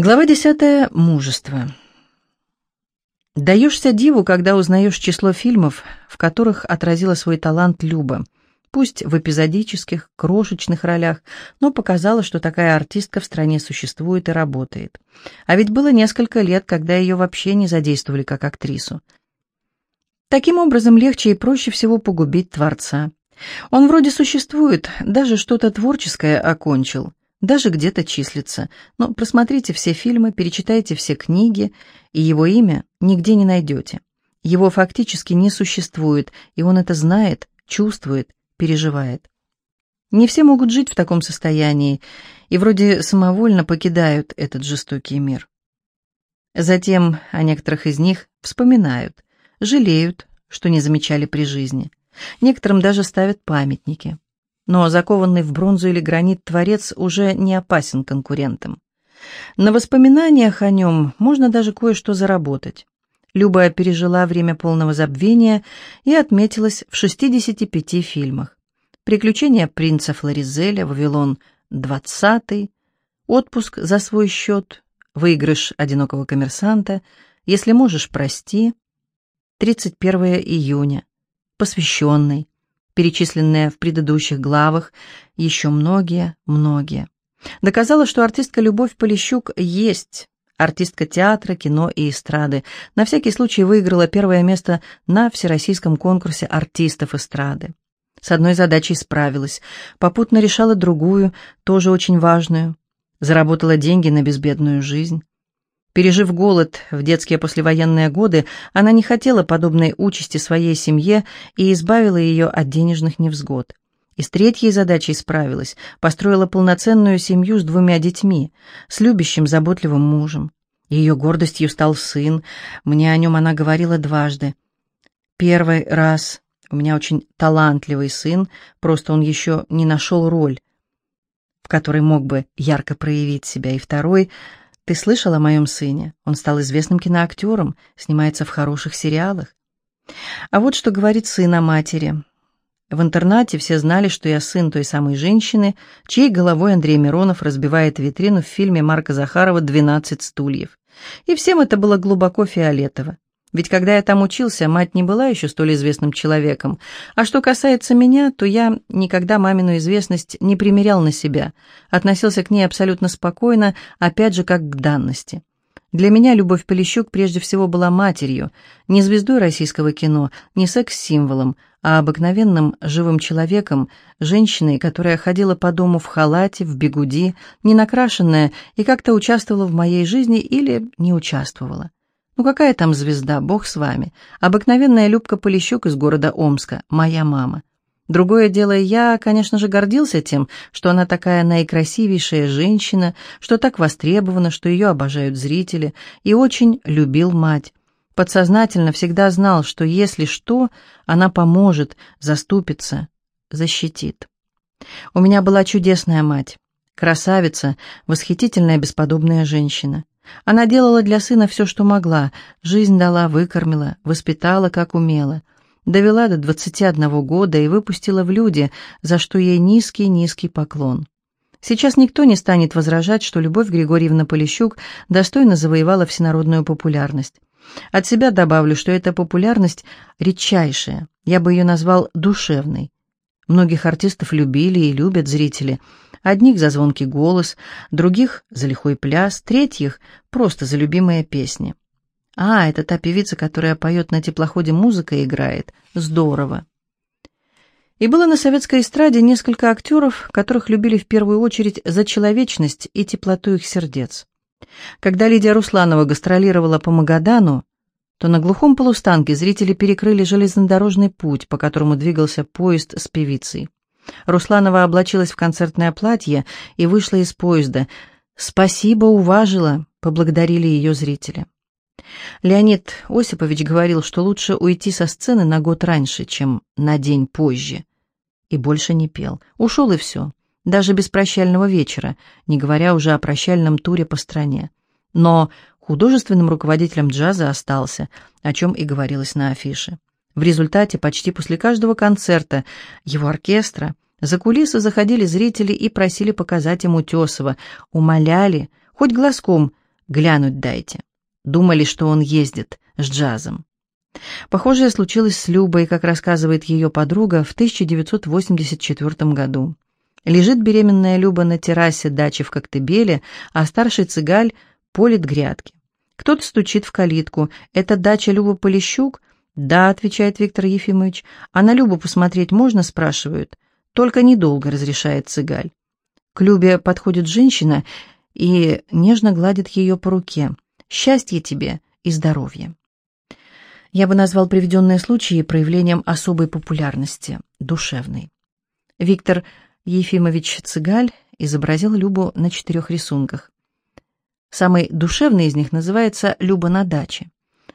Глава десятая. Мужество. Даешься диву, когда узнаешь число фильмов, в которых отразила свой талант Люба. Пусть в эпизодических, крошечных ролях, но показала, что такая артистка в стране существует и работает. А ведь было несколько лет, когда ее вообще не задействовали как актрису. Таким образом, легче и проще всего погубить творца. Он вроде существует, даже что-то творческое окончил, даже где-то числится. Но просмотрите все фильмы, перечитайте все книги, и его имя нигде не найдете. Его фактически не существует, и он это знает, чувствует, переживает. Не все могут жить в таком состоянии, и вроде самовольно покидают этот жестокий мир. Затем о некоторых из них вспоминают, жалеют, что не замечали при жизни. Некоторым даже ставят памятники но закованный в бронзу или гранит творец уже не опасен конкурентам. На воспоминаниях о нем можно даже кое-что заработать. Люба пережила время полного забвения и отметилась в 65 фильмах. «Приключения принца Флоризеля», «Вавилон 20», «Отпуск за свой счет», «Выигрыш одинокого коммерсанта», «Если можешь, прости», «31 июня», «Посвященный», перечисленные в предыдущих главах, еще многие, многие. Доказала, что артистка Любовь Полищук есть, артистка театра, кино и эстрады. На всякий случай выиграла первое место на всероссийском конкурсе артистов эстрады. С одной задачей справилась, попутно решала другую, тоже очень важную. Заработала деньги на безбедную жизнь. Пережив голод в детские послевоенные годы, она не хотела подобной участи своей семье и избавила ее от денежных невзгод. И с третьей задачей справилась, построила полноценную семью с двумя детьми, с любящим, заботливым мужем. Ее гордостью стал сын, мне о нем она говорила дважды. Первый раз у меня очень талантливый сын, просто он еще не нашел роль, в которой мог бы ярко проявить себя, и второй — ты слышал о моем сыне? Он стал известным киноактером, снимается в хороших сериалах. А вот что говорит сын о матери. В интернате все знали, что я сын той самой женщины, чьей головой Андрей Миронов разбивает витрину в фильме Марка Захарова «12 стульев». И всем это было глубоко фиолетово. Ведь когда я там учился, мать не была еще столь известным человеком. А что касается меня, то я никогда мамину известность не примерял на себя, относился к ней абсолютно спокойно, опять же, как к данности. Для меня Любовь Полищук прежде всего была матерью, не звездой российского кино, не секс-символом, а обыкновенным живым человеком, женщиной, которая ходила по дому в халате, в бегуди, не накрашенная и как-то участвовала в моей жизни или не участвовала. Ну какая там звезда, бог с вами. Обыкновенная Любка Полищук из города Омска, моя мама. Другое дело, я, конечно же, гордился тем, что она такая наикрасивейшая женщина, что так востребована, что ее обожают зрители, и очень любил мать. Подсознательно всегда знал, что если что, она поможет, заступится, защитит. У меня была чудесная мать, красавица, восхитительная бесподобная женщина. Она делала для сына все, что могла, жизнь дала, выкормила, воспитала, как умела. Довела до 21 года и выпустила в люди, за что ей низкий-низкий поклон. Сейчас никто не станет возражать, что Любовь Григорьевна Полищук достойно завоевала всенародную популярность. От себя добавлю, что эта популярность редчайшая, я бы ее назвал душевной. Многих артистов любили и любят зрители – Одних за звонкий голос, других за лихой пляс, третьих просто за любимые песни. А, это та певица, которая поет на теплоходе музыка играет. Здорово. И было на советской эстраде несколько актеров, которых любили в первую очередь за человечность и теплоту их сердец. Когда Лидия Русланова гастролировала по Магадану, то на глухом полустанке зрители перекрыли железнодорожный путь, по которому двигался поезд с певицей. Русланова облачилась в концертное платье и вышла из поезда. «Спасибо, уважила», — поблагодарили ее зрители. Леонид Осипович говорил, что лучше уйти со сцены на год раньше, чем на день позже. И больше не пел. Ушел и все. Даже без прощального вечера, не говоря уже о прощальном туре по стране. Но художественным руководителем джаза остался, о чем и говорилось на афише. В результате почти после каждого концерта его оркестра за кулисы заходили зрители и просили показать ему Тесова, умоляли, хоть глазком, Глянуть дайте. Думали, что он ездит с джазом. Похожее случилось с Любой, как рассказывает ее подруга, в 1984 году. Лежит беременная Люба на террасе дачи в Коктебеле, а старший цыгаль полит грядки. Кто-то стучит в калитку. «Это дача Люба Полищук?» «Да», — отвечает Виктор Ефимович. «А на Любу посмотреть можно?» — спрашивают. «Только недолго», — разрешает цыгаль. К Любе подходит женщина и нежно гладит ее по руке. «Счастья тебе и здоровья». Я бы назвал приведенные случаи проявлением особой популярности, душевной. Виктор Ефимович Цыгаль изобразил Любу на четырех рисунках. Самый душевный из них называется «Люба на даче».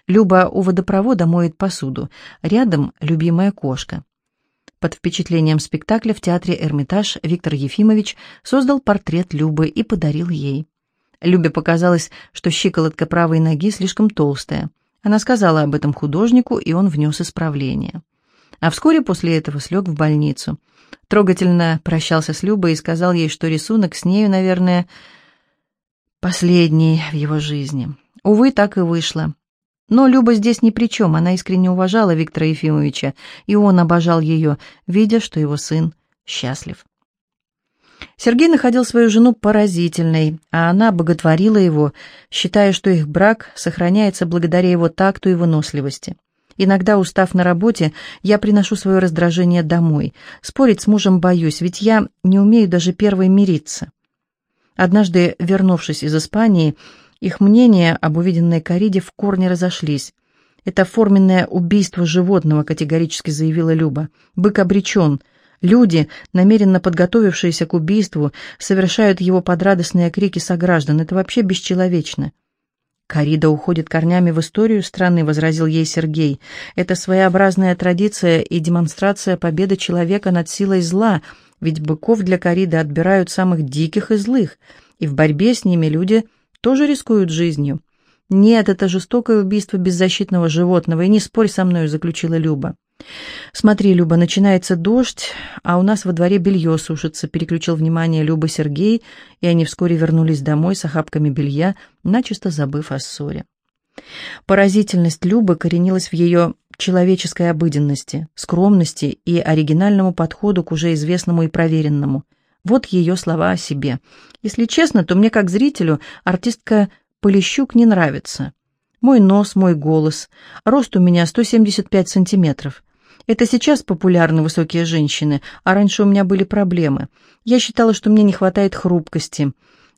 Люба у водопровода моет посуду, рядом любимая кошка. Под впечатлением спектакля в театре «Эрмитаж» Виктор Ефимович создал портрет Любы и подарил ей. Любе показалось, что щиколотка правой ноги слишком толстая. Она сказала об этом художнику, и он внес исправление. А вскоре после этого слег в больницу. Трогательно прощался с Любой и сказал ей, что рисунок с нею, наверное, последний в его жизни. Увы, так и вышло. Но Люба здесь ни при чем, она искренне уважала Виктора Ефимовича, и он обожал ее, видя, что его сын счастлив. Сергей находил свою жену поразительной, а она боготворила его, считая, что их брак сохраняется благодаря его такту и выносливости. Иногда, устав на работе, я приношу свое раздражение домой. Спорить с мужем боюсь, ведь я не умею даже первой мириться. Однажды, вернувшись из Испании, их мнения об увиденной кориде в корне разошлись. «Это форменное убийство животного», — категорически заявила Люба. «Бык обречен. Люди, намеренно подготовившиеся к убийству, совершают его под радостные крики сограждан. Это вообще бесчеловечно». «Корида уходит корнями в историю страны», — возразил ей Сергей. «Это своеобразная традиция и демонстрация победы человека над силой зла, ведь быков для кориды отбирают самых диких и злых, и в борьбе с ними люди тоже рискуют жизнью. Нет, это жестокое убийство беззащитного животного, и не спорь со мной, заключила Люба. Смотри, Люба, начинается дождь, а у нас во дворе белье сушится, переключил внимание Люба Сергей, и они вскоре вернулись домой с охапками белья, начисто забыв о ссоре. Поразительность Любы коренилась в ее человеческой обыденности, скромности и оригинальному подходу к уже известному и проверенному. Вот ее слова о себе. Если честно, то мне, как зрителю, артистка Полищук не нравится. Мой нос, мой голос. Рост у меня 175 сантиметров. Это сейчас популярны высокие женщины, а раньше у меня были проблемы. Я считала, что мне не хватает хрупкости.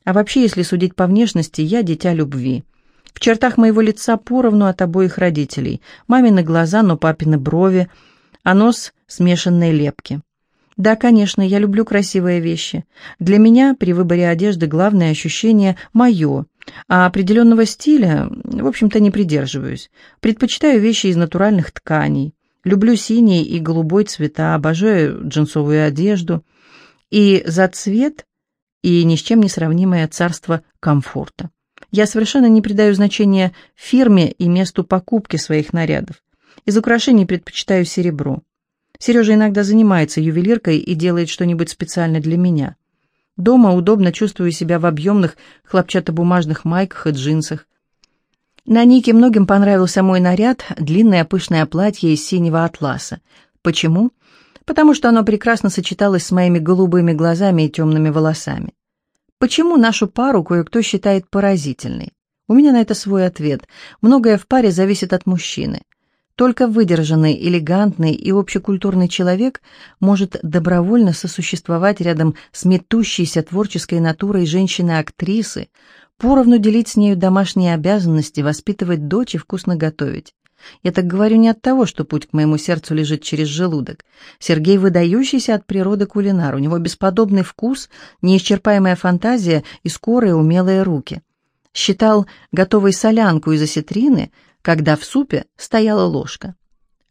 А вообще, если судить по внешности, я дитя любви. В чертах моего лица поровну от обоих родителей. Мамины глаза, но папины брови, а нос смешанной лепки. Да, конечно, я люблю красивые вещи. Для меня при выборе одежды главное ощущение мое, а определенного стиля, в общем-то, не придерживаюсь. Предпочитаю вещи из натуральных тканей. Люблю синий и голубой цвета, обожаю джинсовую одежду. И за цвет, и ни с чем не сравнимое царство комфорта. Я совершенно не придаю значения фирме и месту покупки своих нарядов. Из украшений предпочитаю серебро. Сережа иногда занимается ювелиркой и делает что-нибудь специально для меня. Дома удобно чувствую себя в объемных хлопчатобумажных майках и джинсах. На Нике многим понравился мой наряд, длинное пышное платье из синего атласа. Почему? Потому что оно прекрасно сочеталось с моими голубыми глазами и темными волосами. Почему нашу пару кое-кто считает поразительной? У меня на это свой ответ. Многое в паре зависит от мужчины. Только выдержанный, элегантный и общекультурный человек может добровольно сосуществовать рядом с метущейся творческой натурой женщины-актрисы, поровну делить с нею домашние обязанности, воспитывать дочь и вкусно готовить. Я так говорю не от того, что путь к моему сердцу лежит через желудок. Сергей выдающийся от природы кулинар, у него бесподобный вкус, неисчерпаемая фантазия и скорые умелые руки. Считал готовой солянку из осетрины – когда в супе стояла ложка.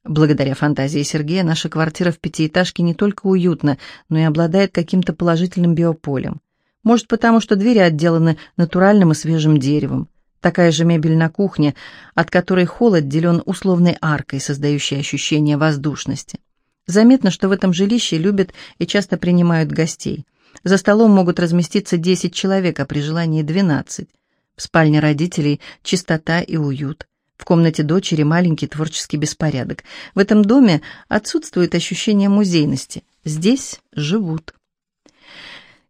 Благодаря фантазии Сергея наша квартира в пятиэтажке не только уютна, но и обладает каким-то положительным биополем. Может, потому что двери отделаны натуральным и свежим деревом. Такая же мебель на кухне, от которой холод отделен условной аркой, создающей ощущение воздушности. Заметно, что в этом жилище любят и часто принимают гостей. За столом могут разместиться 10 человек, а при желании 12. В спальне родителей чистота и уют. В комнате дочери маленький творческий беспорядок. В этом доме отсутствует ощущение музейности. Здесь живут.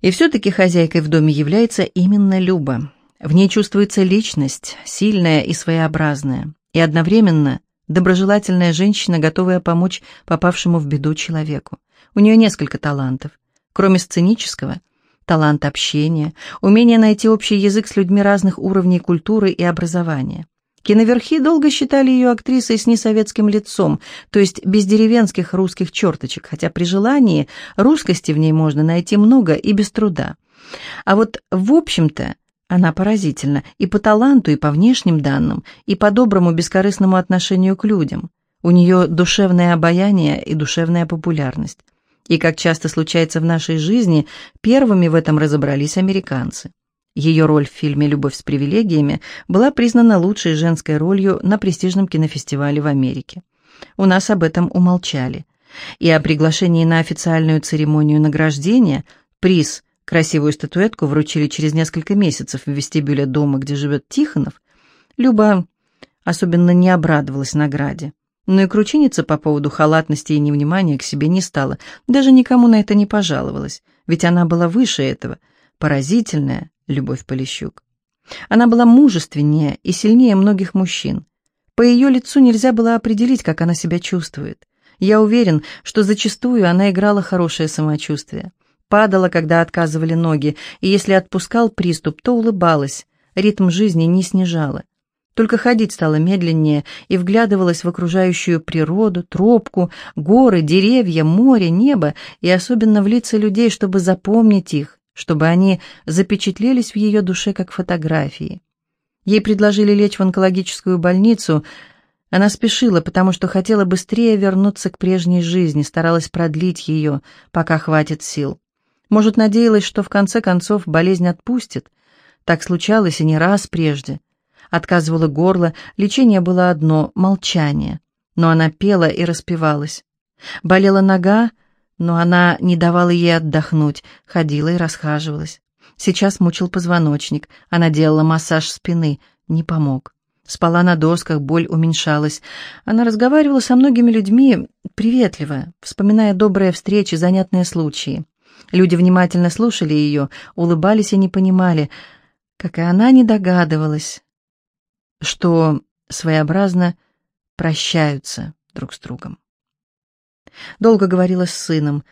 И все-таки хозяйкой в доме является именно Люба. В ней чувствуется личность, сильная и своеобразная, и одновременно доброжелательная женщина, готовая помочь попавшему в беду человеку. У нее несколько талантов. Кроме сценического, талант общения, умение найти общий язык с людьми разных уровней культуры и образования. Киноверхи долго считали ее актрисой с несоветским лицом, то есть без деревенских русских черточек, хотя при желании русскости в ней можно найти много и без труда. А вот в общем-то она поразительна и по таланту, и по внешним данным, и по доброму бескорыстному отношению к людям. У нее душевное обаяние и душевная популярность. И, как часто случается в нашей жизни, первыми в этом разобрались американцы. Ее роль в фильме «Любовь с привилегиями» была признана лучшей женской ролью на престижном кинофестивале в Америке. У нас об этом умолчали. И о приглашении на официальную церемонию награждения приз красивую статуэтку вручили через несколько месяцев в вестибюле дома, где живет Тихонов, Люба особенно не обрадовалась награде. Но и кручиниться по поводу халатности и невнимания к себе не стала, даже никому на это не пожаловалась, ведь она была выше этого, поразительная, Любовь Полищук. Она была мужественнее и сильнее многих мужчин. По ее лицу нельзя было определить, как она себя чувствует. Я уверен, что зачастую она играла хорошее самочувствие. Падала, когда отказывали ноги, и если отпускал приступ, то улыбалась, ритм жизни не снижала. Только ходить стала медленнее и вглядывалась в окружающую природу, тропку, горы, деревья, море, небо и особенно в лица людей, чтобы запомнить их, чтобы они запечатлелись в ее душе как фотографии. Ей предложили лечь в онкологическую больницу. Она спешила, потому что хотела быстрее вернуться к прежней жизни, старалась продлить ее, пока хватит сил. Может, надеялась, что в конце концов болезнь отпустит. Так случалось и не раз прежде. Отказывало горло, лечение было одно — молчание. Но она пела и распевалась. Болела нога, но она не давала ей отдохнуть, ходила и расхаживалась. Сейчас мучил позвоночник, она делала массаж спины, не помог. Спала на досках, боль уменьшалась. Она разговаривала со многими людьми приветливо, вспоминая добрые встречи, занятные случаи. Люди внимательно слушали ее, улыбались и не понимали, как и она не догадывалась, что своеобразно прощаются друг с другом. Долго говорила с сыном,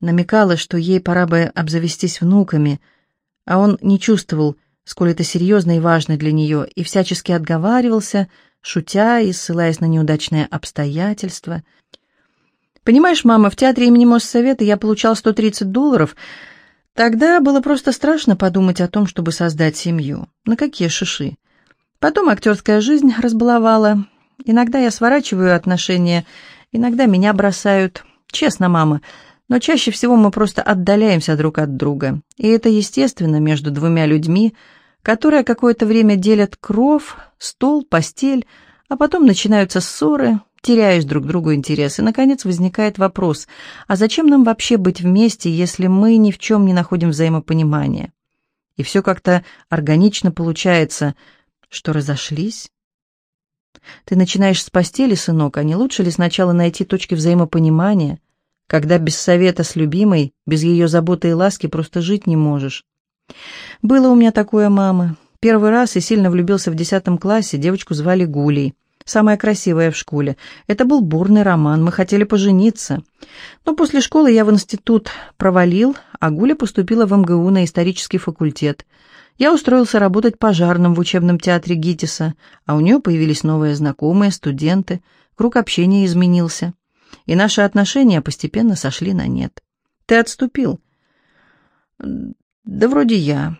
намекала, что ей пора бы обзавестись внуками, а он не чувствовал, сколь это серьезно и важно для нее, и всячески отговаривался, шутя и ссылаясь на неудачные обстоятельства. «Понимаешь, мама, в театре имени Моссовета я получал 130 долларов. Тогда было просто страшно подумать о том, чтобы создать семью. На какие шиши? Потом актерская жизнь разбаловала. Иногда я сворачиваю отношения Иногда меня бросают. Честно, мама. Но чаще всего мы просто отдаляемся друг от друга. И это естественно между двумя людьми, которые какое-то время делят кров, стол, постель, а потом начинаются ссоры, теряешь друг другу интерес, и, наконец, возникает вопрос, а зачем нам вообще быть вместе, если мы ни в чем не находим взаимопонимания? И все как-то органично получается, что разошлись, ты начинаешь с постели, сынок, а не лучше ли сначала найти точки взаимопонимания, когда без совета с любимой, без ее заботы и ласки просто жить не можешь? Было у меня такое, мама. Первый раз и сильно влюбился в десятом классе, девочку звали Гулей. Самая красивая в школе. Это был бурный роман, мы хотели пожениться. Но после школы я в институт провалил, а Гуля поступила в МГУ на исторический факультет – я устроился работать пожарным в учебном театре ГИТИСа, а у нее появились новые знакомые, студенты, круг общения изменился, и наши отношения постепенно сошли на нет. Ты отступил? Да вроде я.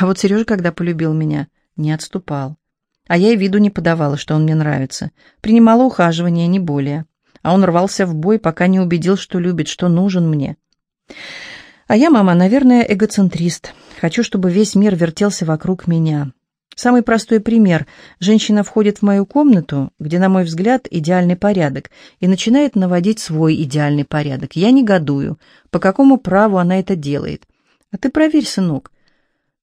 А вот Сережа, когда полюбил меня, не отступал. А я и виду не подавала, что он мне нравится. Принимала ухаживание, не более. А он рвался в бой, пока не убедил, что любит, что нужен мне. А я, мама, наверное, эгоцентрист. Хочу, чтобы весь мир вертелся вокруг меня. Самый простой пример. Женщина входит в мою комнату, где, на мой взгляд, идеальный порядок, и начинает наводить свой идеальный порядок. Я негодую. По какому праву она это делает? А ты проверь, сынок.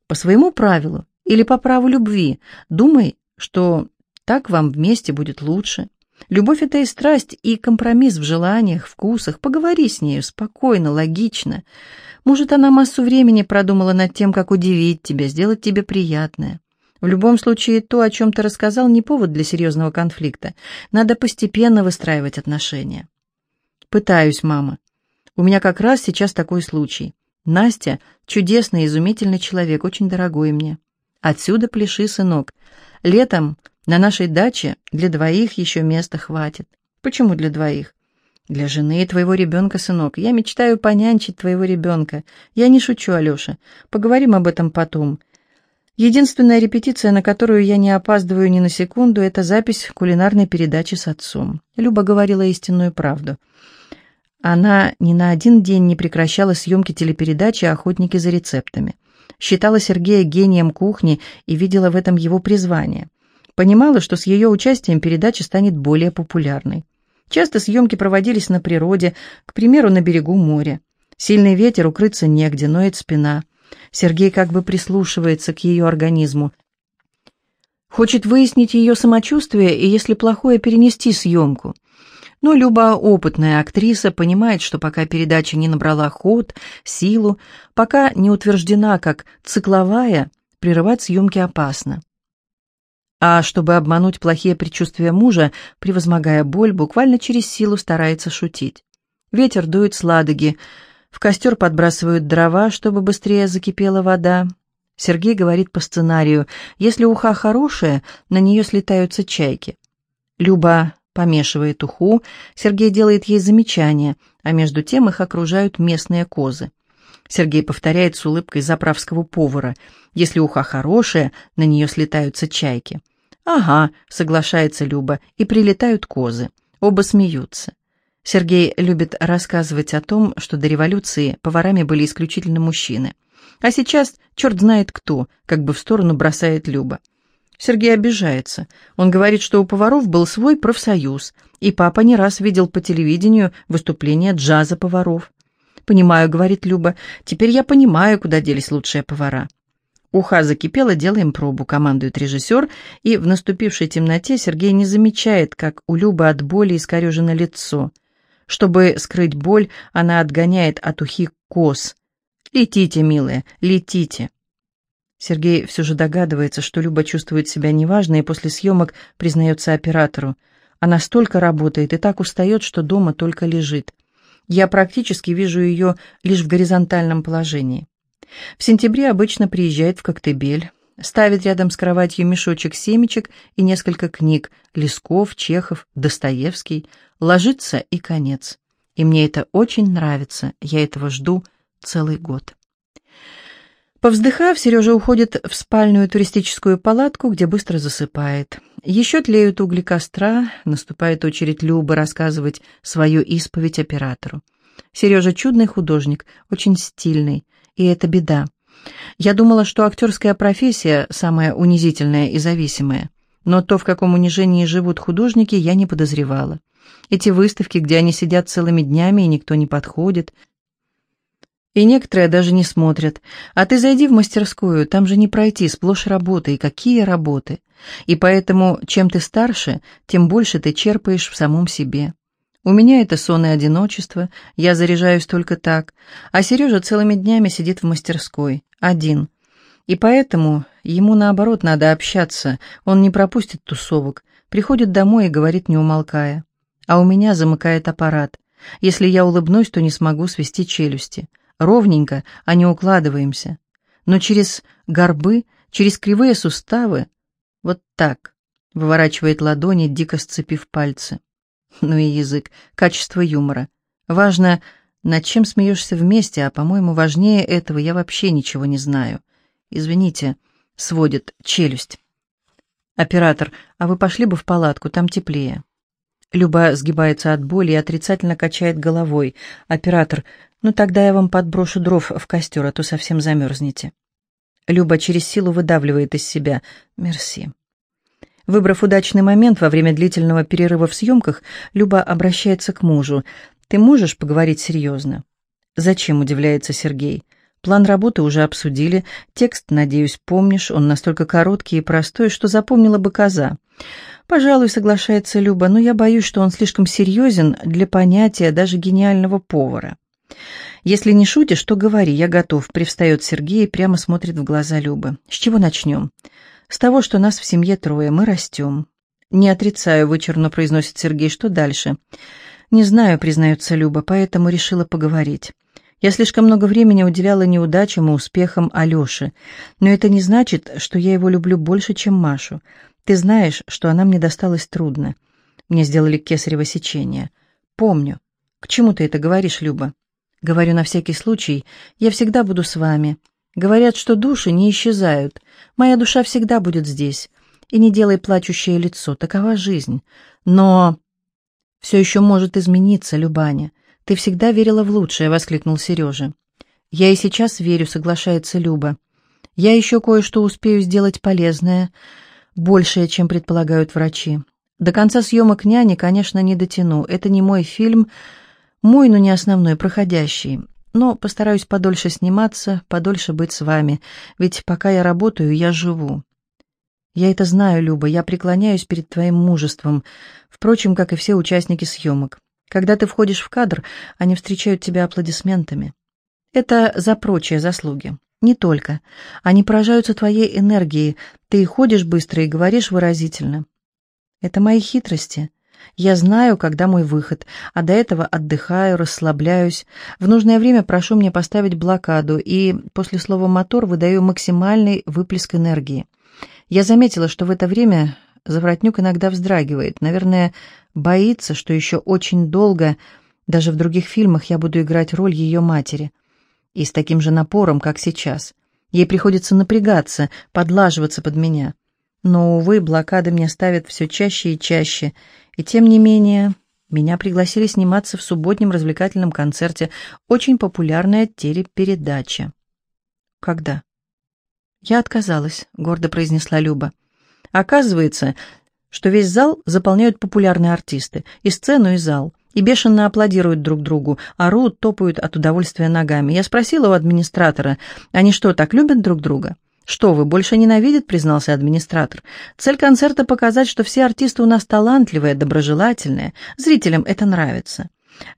По своему правилу Или по праву любви. Думай, что так вам вместе будет лучше. Любовь — это и страсть, и компромисс в желаниях, вкусах. Поговори с нею спокойно, логично. Может, она массу времени продумала над тем, как удивить тебя, сделать тебе приятное. В любом случае, то, о чем ты рассказал, не повод для серьезного конфликта. Надо постепенно выстраивать отношения. Пытаюсь, мама. У меня как раз сейчас такой случай. Настя — чудесный, изумительный человек, очень дорогой мне. Отсюда пляши, сынок. Летом на нашей даче для двоих еще места хватит. Почему для двоих? Для жены и твоего ребенка, сынок. Я мечтаю понянчить твоего ребенка. Я не шучу, Алеша. Поговорим об этом потом. Единственная репетиция, на которую я не опаздываю ни на секунду, это запись кулинарной передачи с отцом. Люба говорила истинную правду. Она ни на один день не прекращала съемки телепередачи «Охотники за рецептами». Считала Сергея гением кухни и видела в этом его призвание. Понимала, что с ее участием передача станет более популярной. Часто съемки проводились на природе, к примеру, на берегу моря. Сильный ветер, укрыться негде, ноет спина. Сергей как бы прислушивается к ее организму. Хочет выяснить ее самочувствие и, если плохое, перенести съемку. Но Люба, опытная актриса, понимает, что пока передача не набрала ход, силу, пока не утверждена как цикловая, прерывать съемки опасно. А чтобы обмануть плохие предчувствия мужа, превозмогая боль, буквально через силу старается шутить. Ветер дует с ладоги, в костер подбрасывают дрова, чтобы быстрее закипела вода. Сергей говорит по сценарию, если уха хорошая, на нее слетаются чайки. Люба помешивает уху, Сергей делает ей замечание, а между тем их окружают местные козы. Сергей повторяет с улыбкой заправского повара, если уха хорошая, на нее слетаются чайки. «Ага», — соглашается Люба, — «и прилетают козы». Оба смеются. Сергей любит рассказывать о том, что до революции поварами были исключительно мужчины. А сейчас черт знает кто, как бы в сторону бросает Люба. Сергей обижается. Он говорит, что у поваров был свой профсоюз, и папа не раз видел по телевидению выступления джаза поваров. «Понимаю», — говорит Люба, — «теперь я понимаю, куда делись лучшие повара». Уха закипела, делаем пробу, командует режиссер, и в наступившей темноте Сергей не замечает, как у Любы от боли искорежено лицо. Чтобы скрыть боль, она отгоняет от ухи коз. «Летите, милая, летите!» Сергей все же догадывается, что Люба чувствует себя неважно и после съемок признается оператору. Она столько работает и так устает, что дома только лежит. Я практически вижу ее лишь в горизонтальном положении. В сентябре обычно приезжает в Коктебель, ставит рядом с кроватью мешочек семечек и несколько книг Лесков, Чехов, Достоевский, ложится и конец. И мне это очень нравится, я этого жду целый год. Повздыхав, Сережа уходит в спальную туристическую палатку, где быстро засыпает. Еще тлеют угли костра, наступает очередь Любы рассказывать свою исповедь оператору. Сережа чудный художник, очень стильный, и это беда. Я думала, что актерская профессия самая унизительная и зависимая, но то, в каком унижении живут художники, я не подозревала. Эти выставки, где они сидят целыми днями, и никто не подходит, и некоторые даже не смотрят. А ты зайди в мастерскую, там же не пройти, сплошь работы, и какие работы. И поэтому, чем ты старше, тем больше ты черпаешь в самом себе. У меня это сон и одиночество, я заряжаюсь только так, а Сережа целыми днями сидит в мастерской, один. И поэтому ему, наоборот, надо общаться, он не пропустит тусовок, приходит домой и говорит, не умолкая. А у меня замыкает аппарат. Если я улыбнусь, то не смогу свести челюсти. Ровненько, а не укладываемся. Но через горбы, через кривые суставы, вот так, выворачивает ладони, дико сцепив пальцы. Ну и язык, качество юмора. Важно, над чем смеешься вместе, а, по-моему, важнее этого я вообще ничего не знаю. Извините, сводит челюсть. Оператор, а вы пошли бы в палатку, там теплее. Люба сгибается от боли и отрицательно качает головой. Оператор, ну тогда я вам подброшу дров в костер, а то совсем замерзнете. Люба через силу выдавливает из себя. Мерси. Выбрав удачный момент во время длительного перерыва в съемках, Люба обращается к мужу. «Ты можешь поговорить серьезно?» «Зачем?» – удивляется Сергей. План работы уже обсудили, текст, надеюсь, помнишь, он настолько короткий и простой, что запомнила бы коза. Пожалуй, соглашается Люба, но я боюсь, что он слишком серьезен для понятия даже гениального повара. Если не шутишь, то говори, я готов, привстает Сергей и прямо смотрит в глаза Любы. С чего начнем? С того, что нас в семье трое, мы растем. Не отрицаю, вычурно произносит Сергей, что дальше? Не знаю, признается Люба, поэтому решила поговорить. Я слишком много времени уделяла неудачам и успехам Алёши, но это не значит, что я его люблю больше, чем Машу. Ты знаешь, что она мне досталась трудно. Мне сделали кесарево сечение. Помню. К чему ты это говоришь, Люба? Говорю на всякий случай, я всегда буду с вами. Говорят, что души не исчезают. Моя душа всегда будет здесь. И не делай плачущее лицо, такова жизнь. Но все еще может измениться, Любаня. «Ты всегда верила в лучшее», — воскликнул Сережа. «Я и сейчас верю», — соглашается Люба. «Я еще кое-что успею сделать полезное, большее, чем предполагают врачи. До конца съемок «Няни», конечно, не дотяну. Это не мой фильм, мой, но не основной, проходящий. Но постараюсь подольше сниматься, подольше быть с вами, ведь пока я работаю, я живу. Я это знаю, Люба, я преклоняюсь перед твоим мужеством, впрочем, как и все участники съемок. Когда ты входишь в кадр, они встречают тебя аплодисментами. Это за прочие заслуги. Не только. Они поражаются твоей энергией. Ты ходишь быстро и говоришь выразительно. Это мои хитрости. Я знаю, когда мой выход, а до этого отдыхаю, расслабляюсь. В нужное время прошу мне поставить блокаду, и после слова «мотор» выдаю максимальный выплеск энергии. Я заметила, что в это время Заворотнюк иногда вздрагивает. Наверное, боится, что еще очень долго, даже в других фильмах, я буду играть роль ее матери. И с таким же напором, как сейчас. Ей приходится напрягаться, подлаживаться под меня. Но, увы, блокады мне ставят все чаще и чаще. И тем не менее, меня пригласили сниматься в субботнем развлекательном концерте. Очень популярная телепередача. Когда? Я отказалась, гордо произнесла Люба. Оказывается, что весь зал заполняют популярные артисты, и сцену, и зал, и бешено аплодируют друг другу, орут, топают от удовольствия ногами. Я спросила у администратора, они что, так любят друг друга? «Что вы, больше ненавидят?» — признался администратор. «Цель концерта — показать, что все артисты у нас талантливые, доброжелательные. Зрителям это нравится».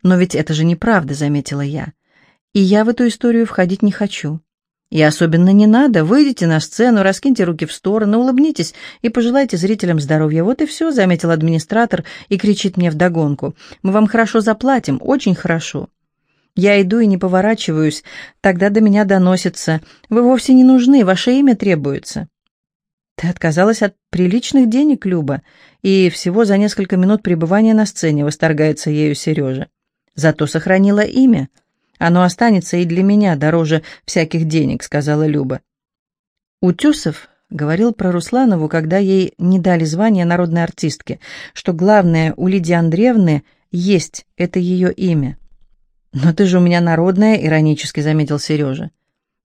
«Но ведь это же неправда», — заметила я. «И я в эту историю входить не хочу. И особенно не надо. Выйдите на сцену, раскиньте руки в стороны, улыбнитесь и пожелайте зрителям здоровья. Вот и все, заметил администратор и кричит мне вдогонку. Мы вам хорошо заплатим, очень хорошо. Я иду и не поворачиваюсь. Тогда до меня доносится. Вы вовсе не нужны, ваше имя требуется. Ты отказалась от приличных денег, Люба, и всего за несколько минут пребывания на сцене восторгается ею Сережа. Зато сохранила имя — оно останется и для меня дороже всяких денег», — сказала Люба. Утюсов говорил про Русланову, когда ей не дали звание народной артистки, что главное у Лидии Андреевны есть это ее имя. «Но ты же у меня народная», — иронически заметил Сережа.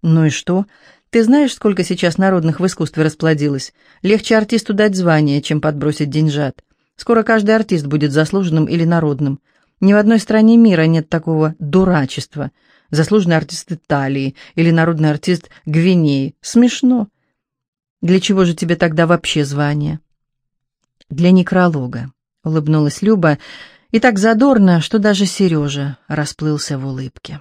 «Ну и что? Ты знаешь, сколько сейчас народных в искусстве расплодилось? Легче артисту дать звание, чем подбросить деньжат. Скоро каждый артист будет заслуженным или народным. Ни в одной стране мира нет такого дурачества. Заслуженный артист Италии или народный артист Гвинеи. Смешно. Для чего же тебе тогда вообще звание? Для некролога, улыбнулась Люба, и так задорно, что даже Сережа расплылся в улыбке.